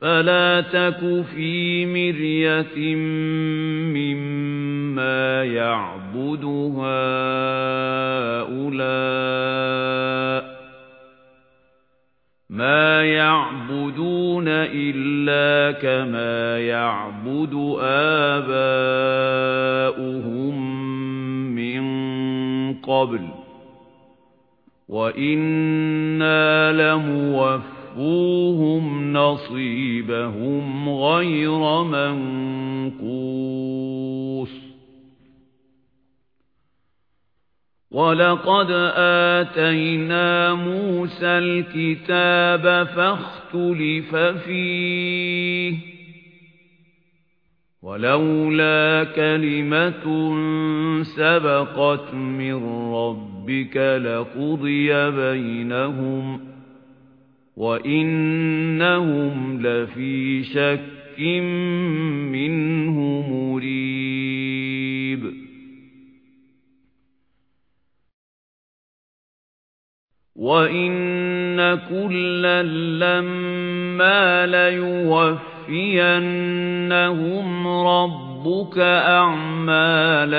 فلا تك في مرية مما يعبد هؤلاء ما يعبدون إلا كما يعبد آباؤهم من قبل وَإِنَّا لَمُوَفُّوهُمْ نَصِيبَهُمْ غَيْرَ مَنقُوصٍ وَلَقَدْ آتَيْنَا مُوسَى الْكِتَابَ فَاخْتُلِفَ فِيهِ وَلَوْلَا كَلِمَةٌ سَبَقَتْ مِنْ رَبِّكَ لَقُضِيَ بَيْنَهُمْ وَإِنَّهُمْ لَفِي شَكٍّ مِنْهُ مُرِيبٍ وَإِنَّ كُلًّا لَّمَّا لَيُوَفِّيَنَّهُمْ رَبُّكَ أَعْمَالَهُمْ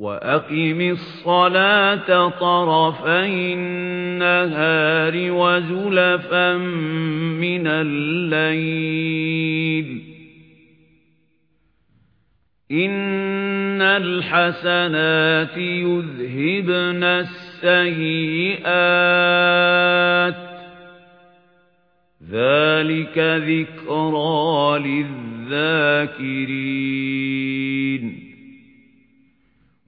وَأَقِمِ الصَّلَاةَ طَرَفَيِ النَّهَارِ وَزُلَفًا مِنَ اللَّيْلِ إِنَّ الْحَسَنَاتِ يُذْهِبْنَ السَّيِّئَاتِ ذَلِكَ ذِكْرَى لِلذَّاكِرِينَ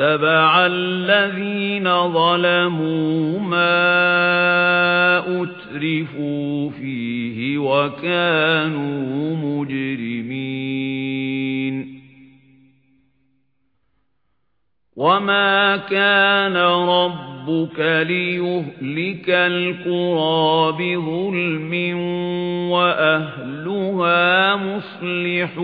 وَاتَّبَعَ الَّذِينَ ظَلَمُوا مَا أُتْرِفُوا فِيهِ وَكَانُوا مُجْرِمِينَ. وَمَا كَانَ رَبُّكَ لِيُهْلِكَ الْقُرَى بِظُلْمٍ وَأَهْلُهَا مُصْلِحُونَ.